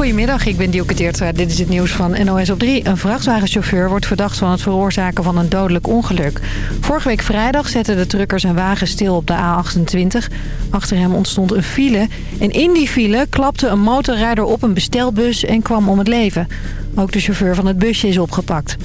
Goedemiddag, ik ben Dielke Teertra. Dit is het nieuws van NOS op 3. Een vrachtwagenchauffeur wordt verdacht van het veroorzaken van een dodelijk ongeluk. Vorige week vrijdag zetten de truckers een wagen stil op de A28. Achter hem ontstond een file. En in die file klapte een motorrijder op een bestelbus en kwam om het leven. Ook de chauffeur van het busje is opgepakt.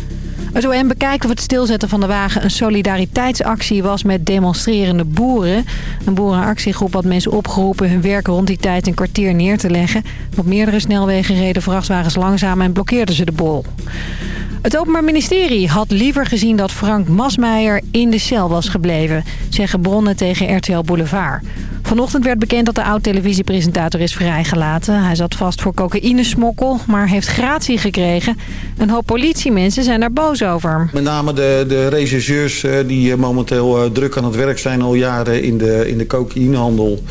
Het OM bekijkt of het stilzetten van de wagen een solidariteitsactie was met demonstrerende boeren. Een boerenactiegroep had mensen opgeroepen hun werk rond die tijd een kwartier neer te leggen. Op meerdere snelwegen reden vrachtwagens langzaam en blokkeerden ze de bol. Het Openbaar Ministerie had liever gezien dat Frank Masmeijer in de cel was gebleven, zeggen bronnen tegen RTL Boulevard. Vanochtend werd bekend dat de oud-televisiepresentator is vrijgelaten. Hij zat vast voor cocaïnesmokkel, maar heeft gratie gekregen. Een hoop politiemensen zijn daar boos over. Met name de, de rechercheurs eh, die eh, momenteel eh, druk aan het werk zijn al jaren in de, in de cocaïnehandel.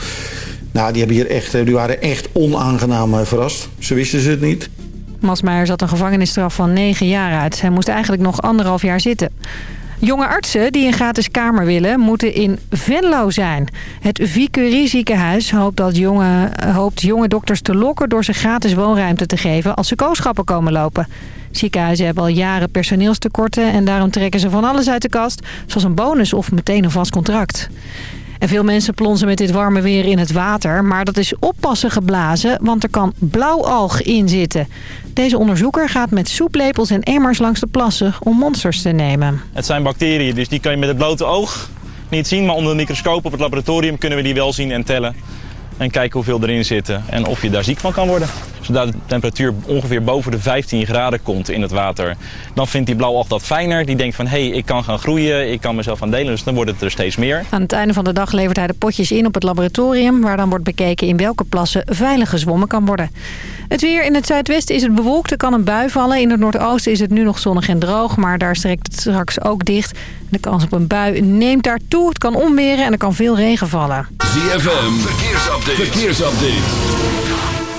Nou, die, hebben hier echt, die waren echt onaangenaam verrast. Ze wisten ze het niet. Masmeijer zat een gevangenisstraf van 9 jaar uit. Hij moest eigenlijk nog anderhalf jaar zitten. Jonge artsen die een gratis kamer willen, moeten in Venlo zijn. Het Vicurie ziekenhuis hoopt, dat jonge, hoopt jonge dokters te lokken door ze gratis woonruimte te geven als ze kooschappen komen lopen. Ziekenhuizen hebben al jaren personeelstekorten en daarom trekken ze van alles uit de kast, zoals een bonus of meteen een vast contract. En veel mensen plonzen met dit warme weer in het water. Maar dat is oppassen geblazen, want er kan blauwalg in zitten. Deze onderzoeker gaat met soeplepels en emmers langs de plassen om monsters te nemen. Het zijn bacteriën, dus die kan je met het blote oog niet zien. Maar onder de microscoop op het laboratorium kunnen we die wel zien en tellen. En kijken hoeveel erin zitten en of je daar ziek van kan worden. Zodra de temperatuur ongeveer boven de 15 graden komt in het water. Dan vindt die blauwalg dat fijner. Die denkt van hé, hey, ik kan gaan groeien, ik kan mezelf aan delen. Dus dan wordt het er steeds meer. Aan het einde van de dag levert hij de potjes in op het laboratorium... waar dan wordt bekeken in welke plassen veilig gezwommen kan worden. Het weer in het zuidwesten is het bewolkt. Er kan een bui vallen. In het noordoosten is het nu nog zonnig en droog. Maar daar strekt het straks ook dicht. De kans op een bui neemt daar toe. Het kan onweren en er kan veel regen vallen. ZFM, verkeersupdate. Verkeersupdate.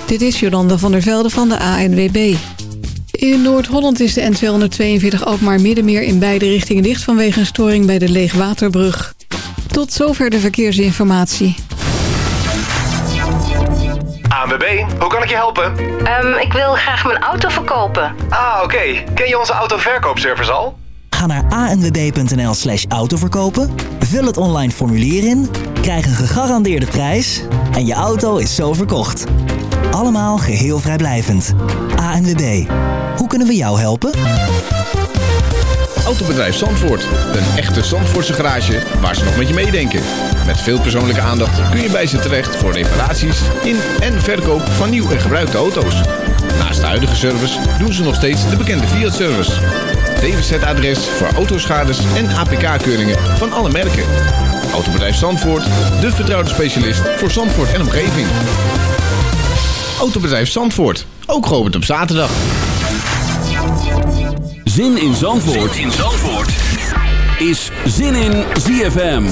Dit is Jolanda van der Velde van de ANWB. In Noord-Holland is de N242 ook maar middenmeer in beide richtingen dicht... vanwege een storing bij de Leegwaterbrug. Tot zover de verkeersinformatie. ANWB, hoe kan ik je helpen? Um, ik wil graag mijn auto verkopen. Ah, oké. Ken je onze autoverkoopservice al? Ga naar anwb.nl slash autoverkopen, vul het online formulier in, krijg een gegarandeerde prijs en je auto is zo verkocht. Allemaal geheel vrijblijvend. ANWB, hoe kunnen we jou helpen? Autobedrijf Zandvoort, een echte Zandvoortse garage waar ze nog met je meedenken. Met veel persoonlijke aandacht kun je bij ze terecht voor reparaties in en verkoop van nieuw en gebruikte auto's. Naast de huidige service doen ze nog steeds de bekende Fiat-service. DWZ-adres voor autoschades en APK-keuringen van alle merken. Autobedrijf Zandvoort, de vertrouwde specialist voor Zandvoort en omgeving. Autobedrijf Zandvoort, ook geopend op zaterdag. Zin in Zandvoort, zin in Zandvoort. is Zin in ZFM.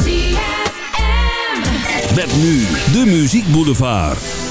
Met nu de Muziek Boulevard.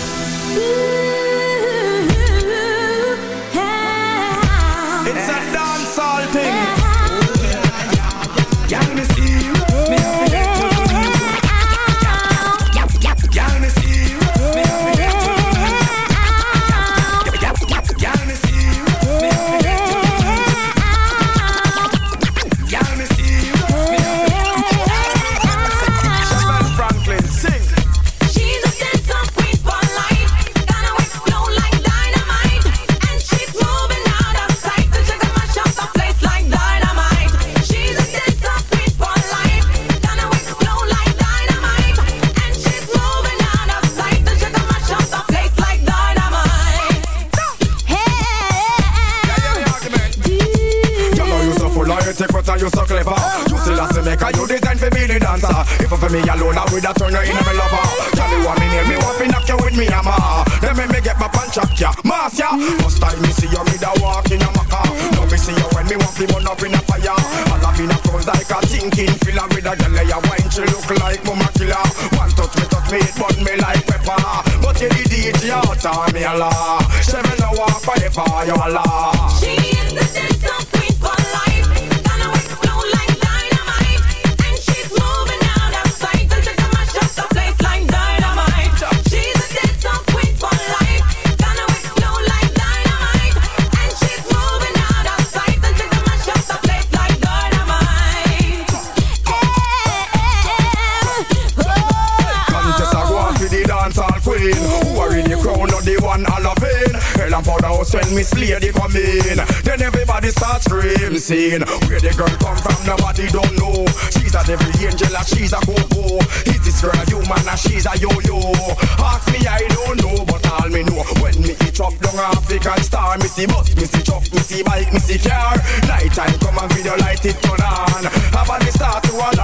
you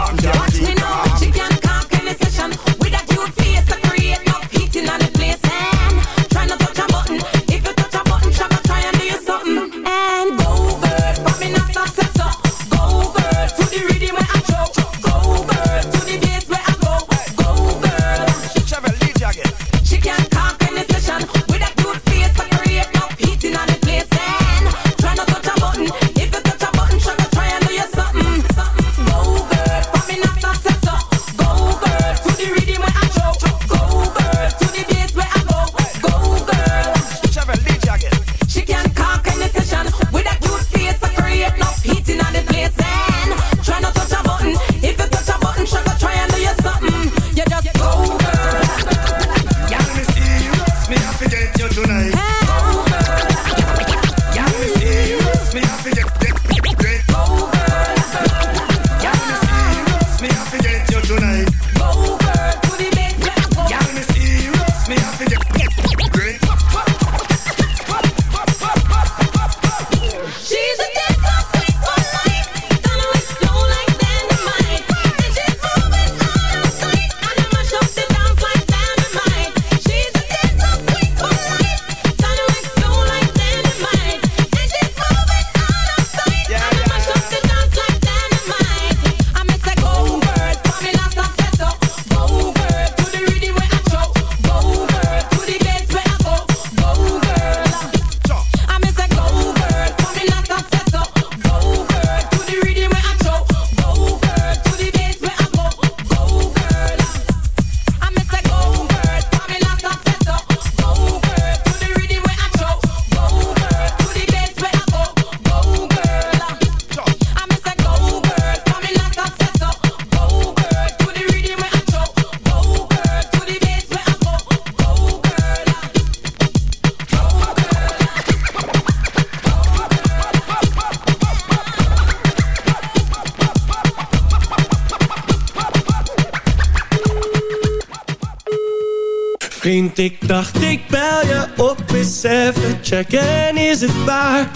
eens even checken, is het waar?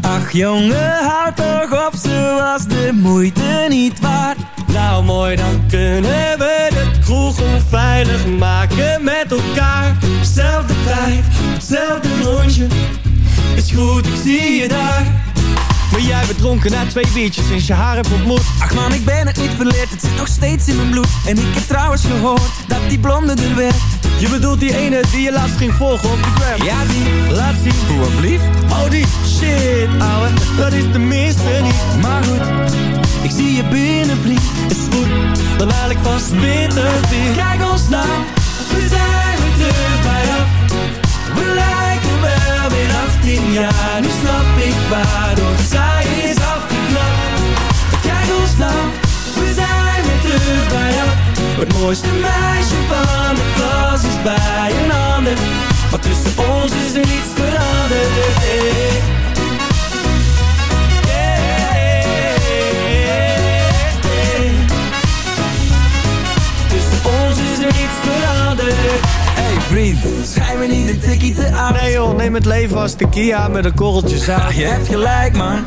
Ach jongen, houd toch op, ze was de moeite niet waard. Nou mooi, dan kunnen we de kroeg onveilig maken met elkaar. Zelfde tijd, hetzelfde rondje, is goed, ik zie je daar maar jij bent dronken na twee biertjes sinds je haar hebt ontmoet? Ach man, ik ben het niet verleerd, het zit nog steeds in mijn bloed. En ik heb trouwens gehoord dat die blonde er werd. Je bedoelt die ene die je laatst ging volgen op de gram? Ja die, laat zien, hoe blief Oh die, shit ouwe, dat is de minste niet. Maar goed, ik zie je binnen vriend Is goed, dan haal ik vast bitter weer. Kijk ons nou, we zijn weer terug bij af. We lijken wel weer 18 jaar. Nu snap ik waarom We zijn weer terug bij af Het mooiste meisje van de klas is bij een ander. Maar tussen ons is er niets veranderd. Hey. Tussen ons is er niets veranderd. Hey vriend, schijn me niet een tikkie te aan Nee joh, neem het leven als de Kia met een korreltje zaad Je hebt gelijk man,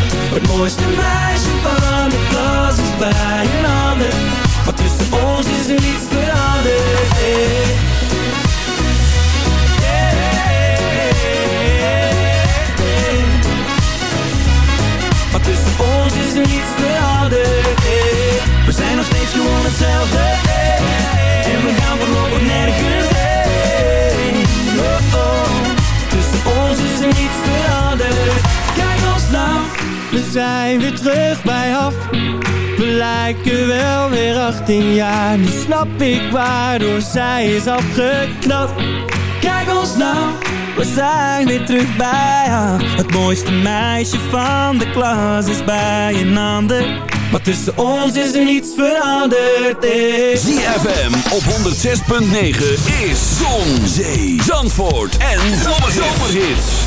Het mooiste meisje van de klas is bij een ander Maar tussen ons is er niets veranderd hey. Tussen ons is er niets veranderd. We zijn nog steeds gewoon hetzelfde. En we gaan voorlopig nergens We zijn weer terug bij af. We lijken wel weer 18 jaar. Nu snap ik waardoor zij is afgeknapt. Kijk ons nou, we zijn weer terug bij haar. Het mooiste meisje van de klas is bij een ander. Maar tussen ons is er niets veranderd. Zie ZFM op 106.9 is Zon, Zee, Zandvoort en Zomerhits.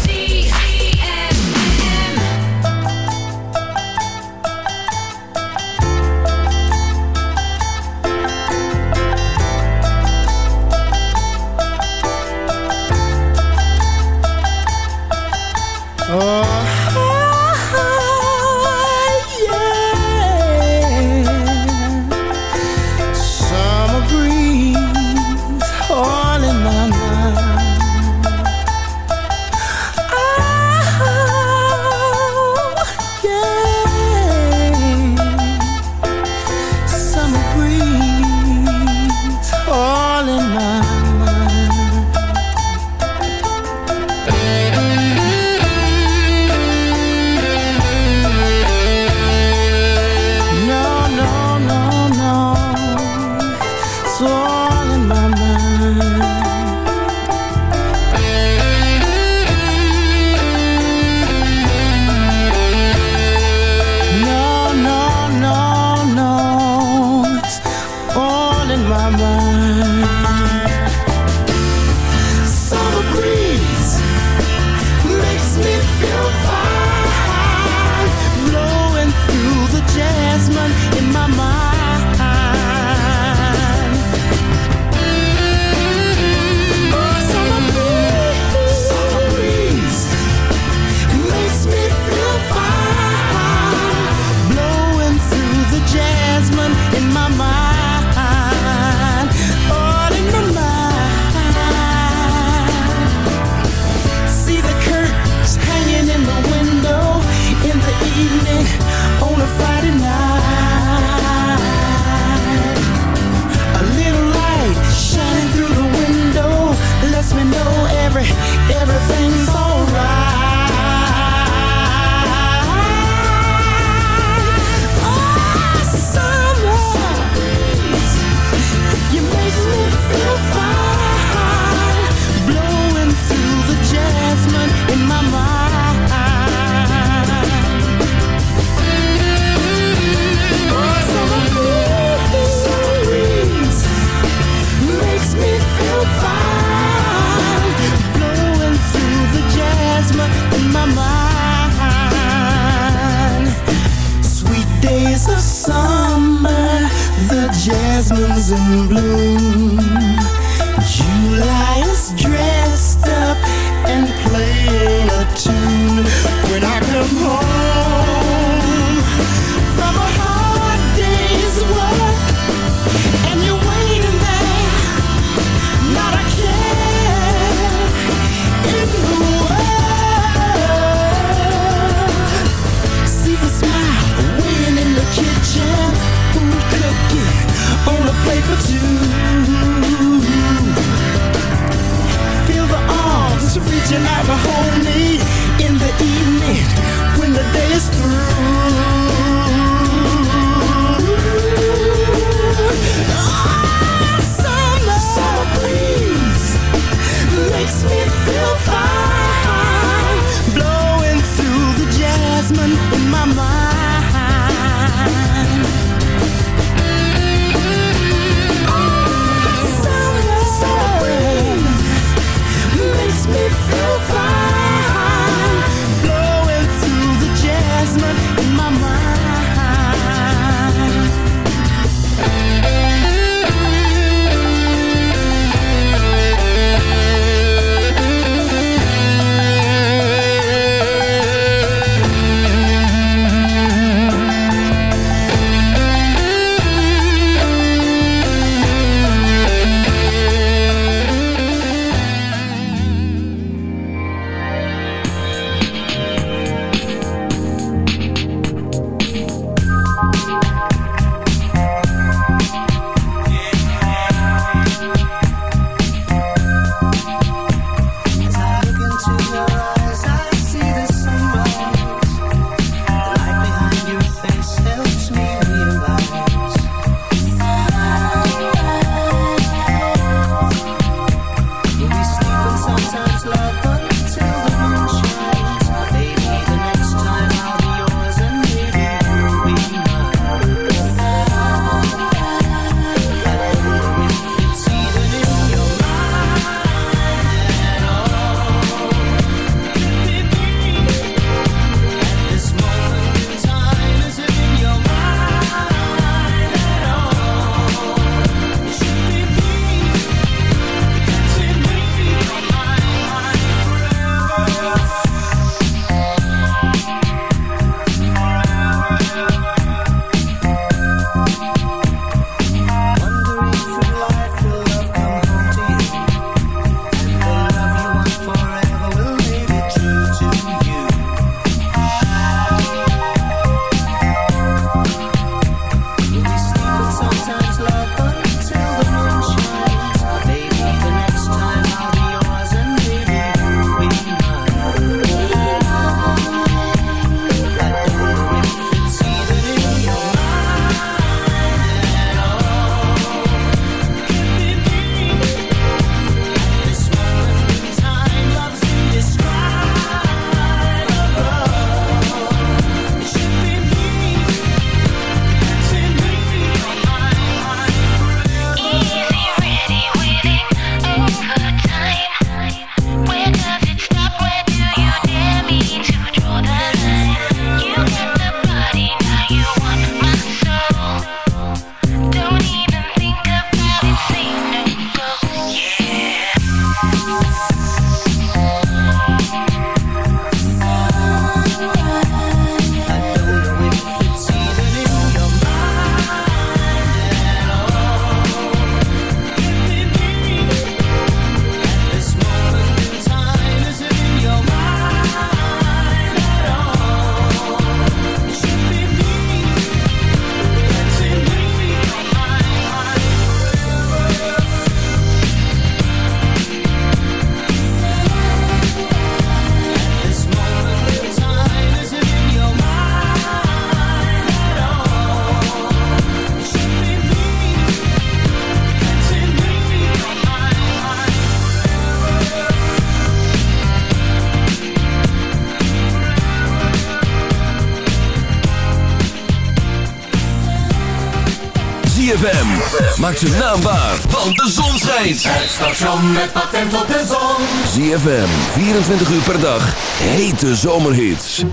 ZFM. Maak zijn naam waar, want de zon schijnt. Het station met patent op de zon. ZFM, 24 uur per dag. Hete zomerhits.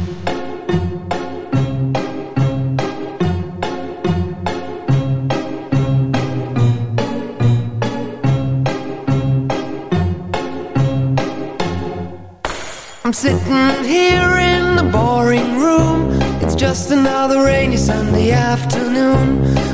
I'm sitting here in the boring room. It's just another rainy Sunday afternoon.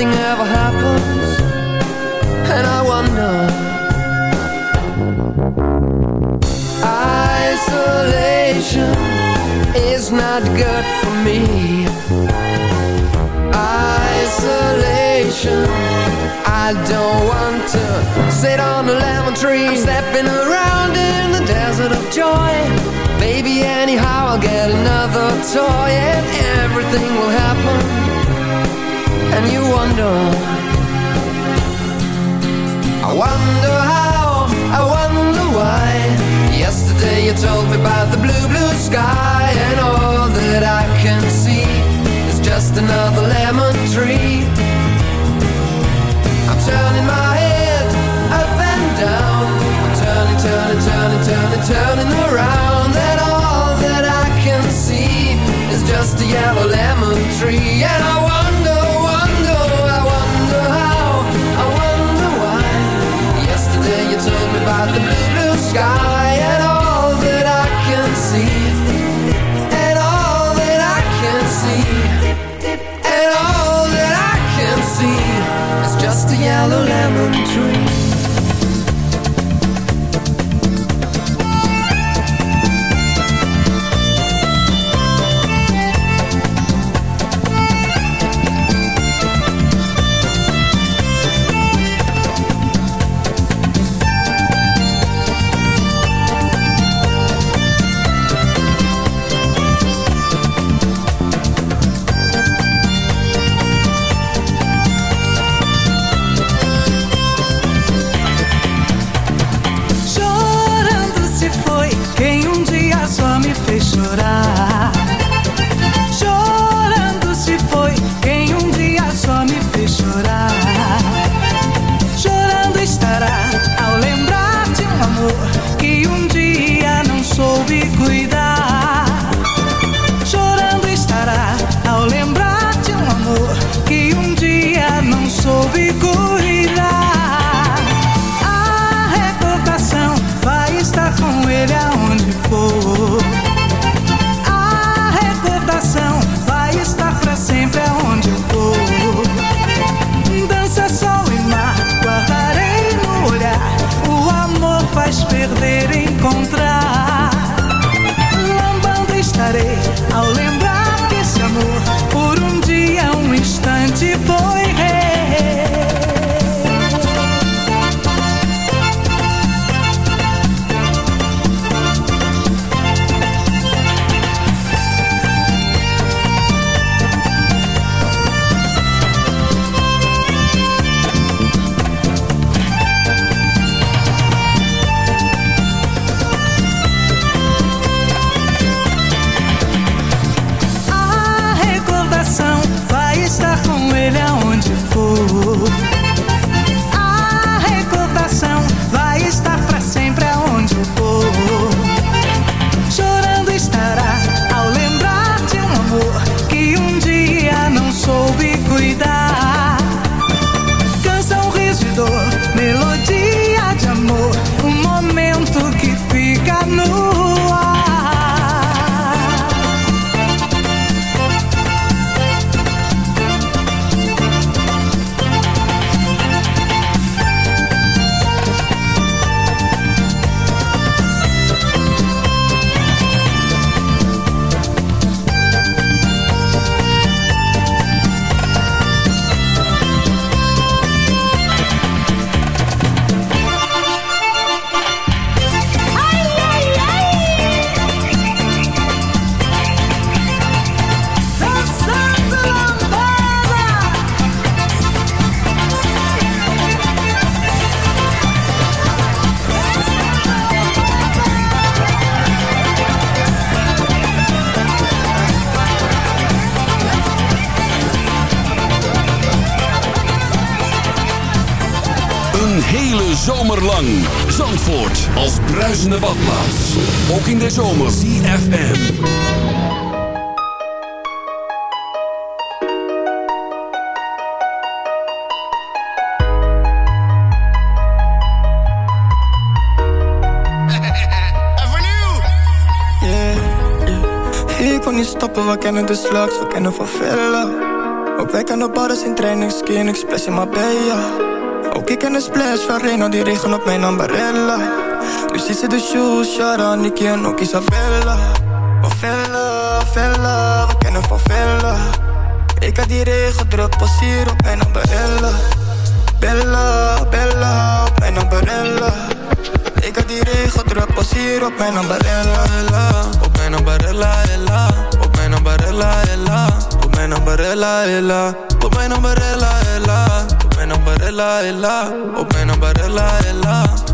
Nothing ever happens, and I wonder. Isolation is not good for me. Isolation. I don't want to sit on a lemon tree. I'm stepping around in the desert of joy. Baby, anyhow, I'll get another toy and everything will happen. And you wonder. I wonder how, told me about the blue, blue sky, hele zomer lang. Zandvoort als bruisende badplaats. Ook in de zomer. CFM. Ik kon niet stoppen, we kennen de slags, we kennen van villa. Ook wij kennen bars in training, skin, ik splash in Marbella. Ook ik ken de splash van Reno, die regen op mijn ambarella. Dus is de shoes, Shara, Nicky en ook Isabella. Van villa, villa, we kennen van villa. Ik had die regen druk, pas hier op mijn ambarella. Bella, Bella, op mijn ambarella. Ik had die regen druk, pas hier op mijn ambarella. Ella. Op mijn ambarella, ella. Op mijn ambarella, ella. Op mijn ambarella, ella. Op mijn ambarella, ella ben op Barilla, Ella. Op ben op Ella.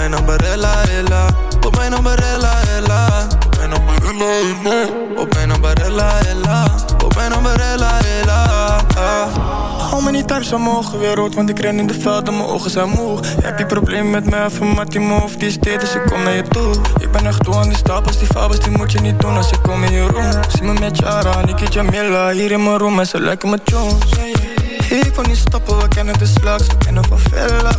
Mijn ambarella, ella. Op mijn ambarella, ella. Op mijn ambarella, ella. Op mijn ambarella, ella. Op mijn ambarella, ella. Hou me niet thuis mogen weer rood, want ik ren in de veld en mijn ogen zijn moe. Heb je probleem met mij, van maar die die is dit, dus ik kom naar je toe. Ik ben echt toe aan die stapels, die fabels, die moet je niet doen als ik kom in je room. Zie me met Jara, Niki Jamila, hier in mijn room en ze lijken me Jones. Ik wil niet stoppen, we kennen de slags, we kennen van villa.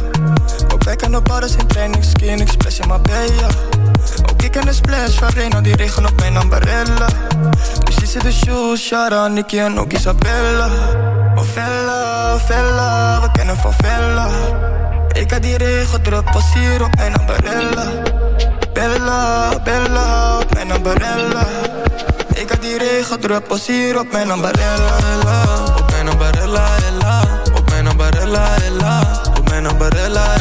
Wij kennen bars in training, skin, ik splash in. Ook ik ken de splash van Reno, die regen op mijn ambarella. Die zit de shoes, Shara, Nicky en ook Isabella. Van villa, villa, we kennen van villa. Ik had die regen druk, pas hier op mijn ambarella. Bella, Bella, op mijn ambarella. Ik had die regen druk, pas hier op mijn ambarella. Op mijn ambarella, ella. Op mijn ambarella, ella. Op mijn ambarella,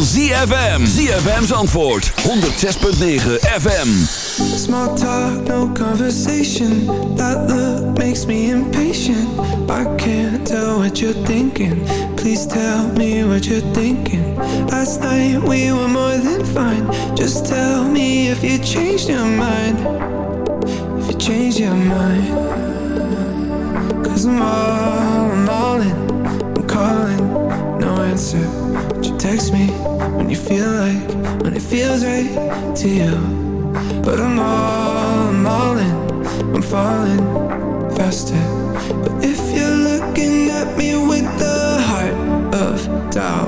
ZFM. ZFM's antwoord. 106.9 FM. Small talk, no conversation. That look makes me impatient. I can't tell what you're thinking. Please tell me what you're thinking. Last night we were more than fine. Just tell me if you changed your mind. If you changed your mind. Cause I'm all, I'm all in. I'm calling, no answer. But you text me when you feel like, when it feels right to you. But I'm all, I'm all in, I'm falling faster. But if you're looking at me with the heart of doubt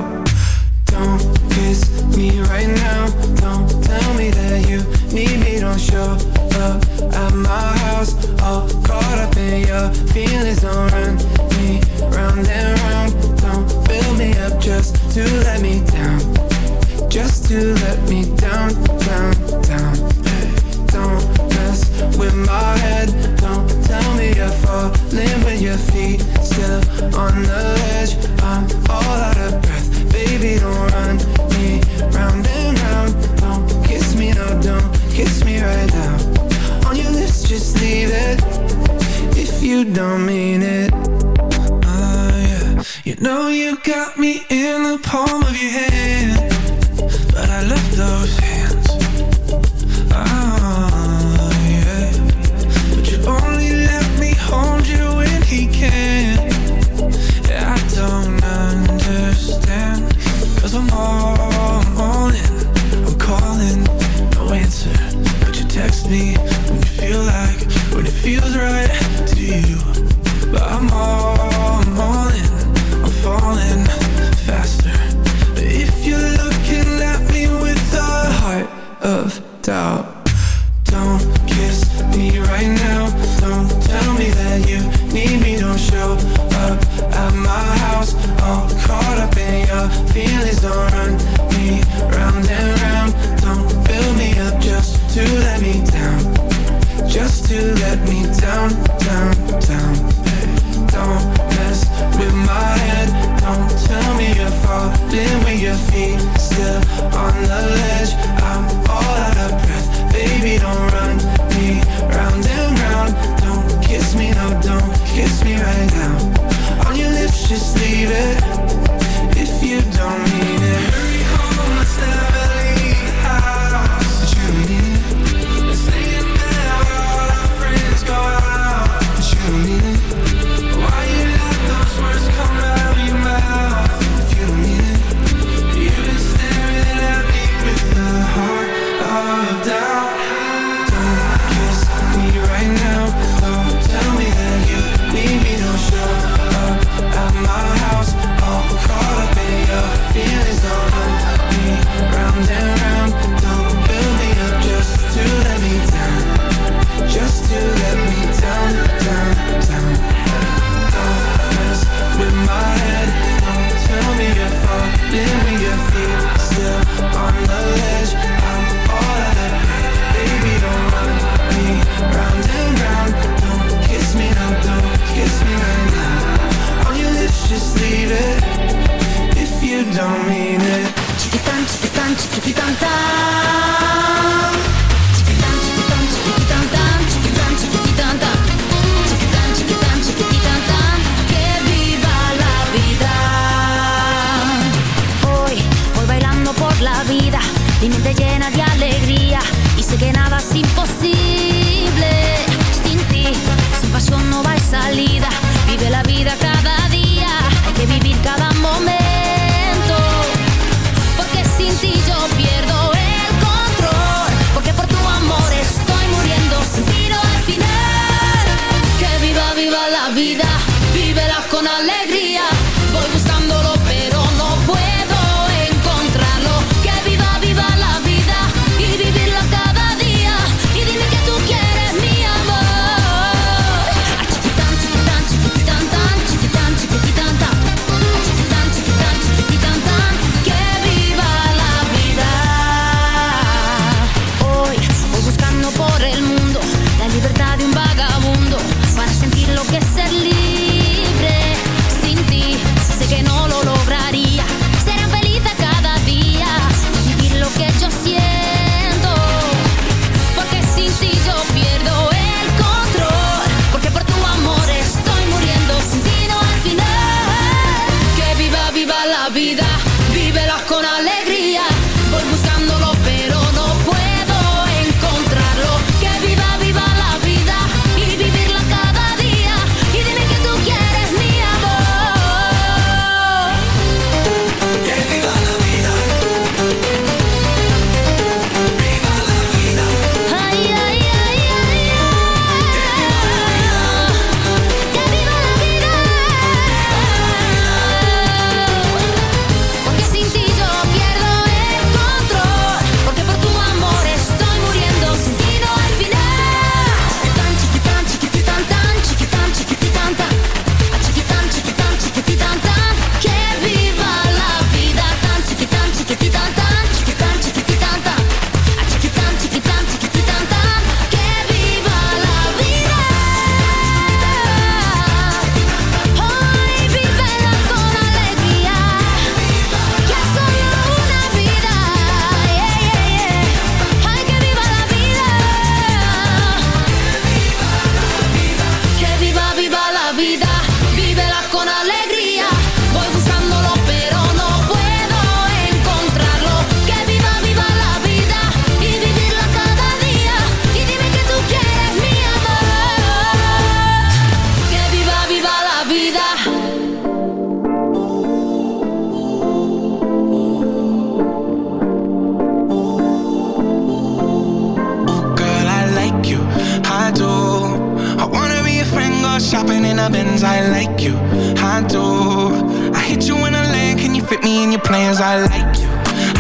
plans? I like you,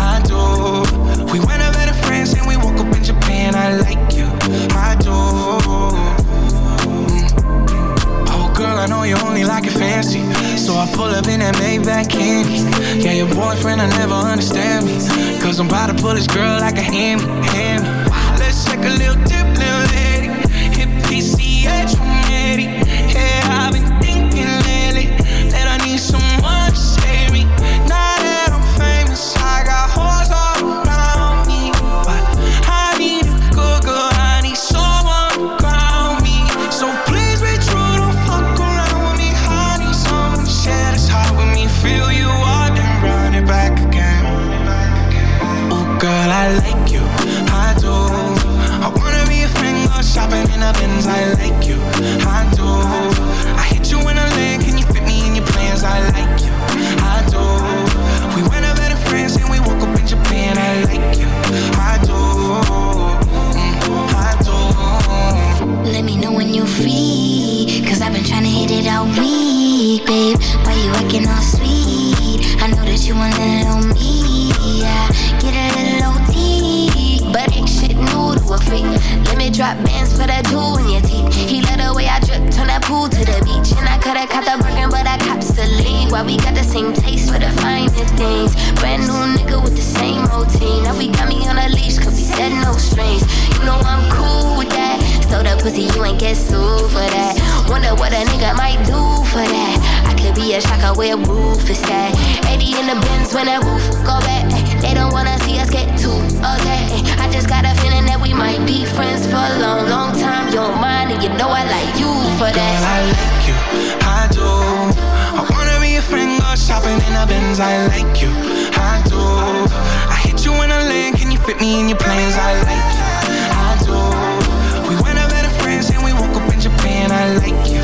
I do. We went over to France and we woke up in Japan, I like you, I do. Oh girl, I know you only like it fancy So I pull up in that Maybach candy Yeah, your boyfriend, I never understand me Cause I'm about to pull this girl like a hammy, hammy I same taste for the finer things. Brand new nigga with the same routine. Now we got me on a leash, cause we said no strings. You know I'm cool with that. So the pussy, you ain't get sued for that. Wonder what a nigga might do for that. I could be a shocker where roof is at. 80 in the bins when that roof go back. They don't wanna see us get too okay. I just got a feeling that we might be friends for a long, long time. You don't mind, and you know I like you for that. Girl, I like you, I do. Friend, go shopping in a Benz. I like you, I do. I hit you in a lane, can you fit me in your plans? I like you, I do. We went over to France and we woke up in Japan. I like you,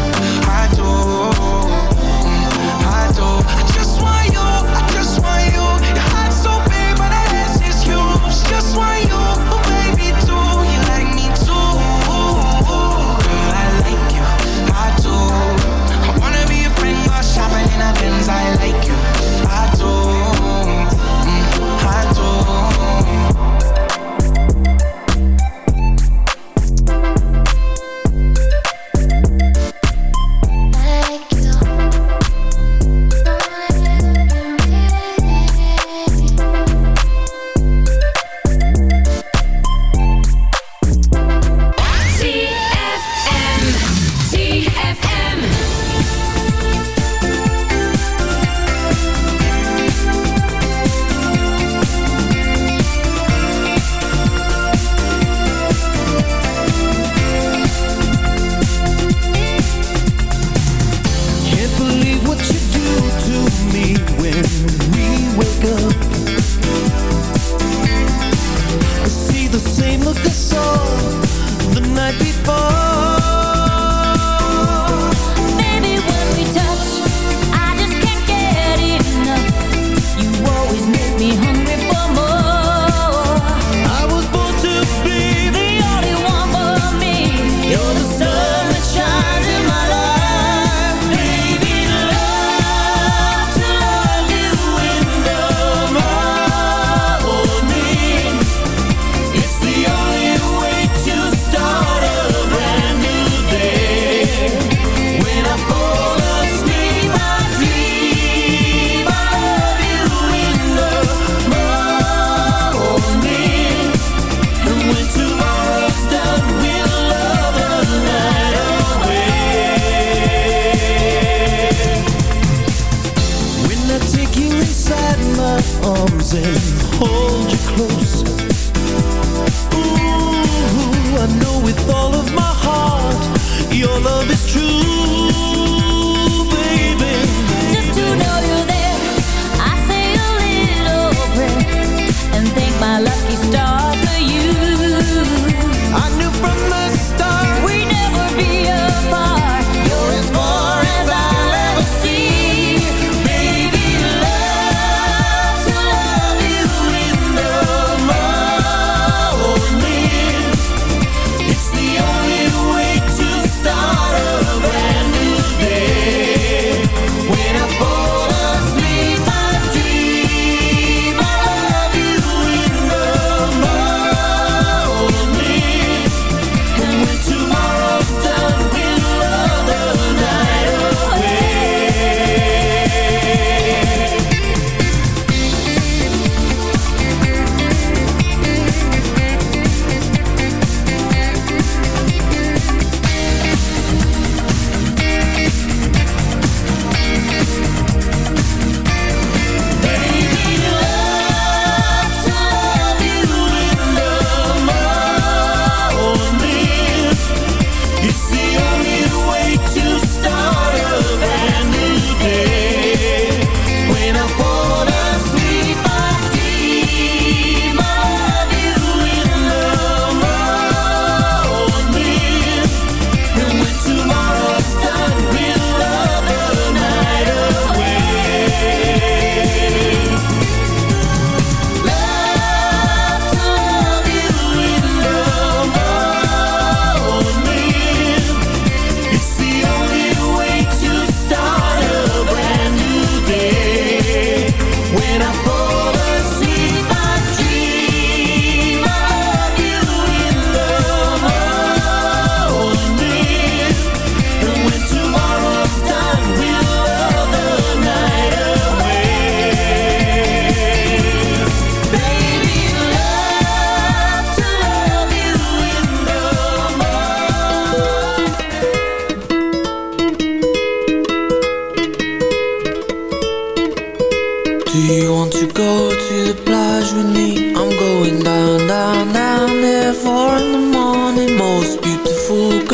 beautiful girl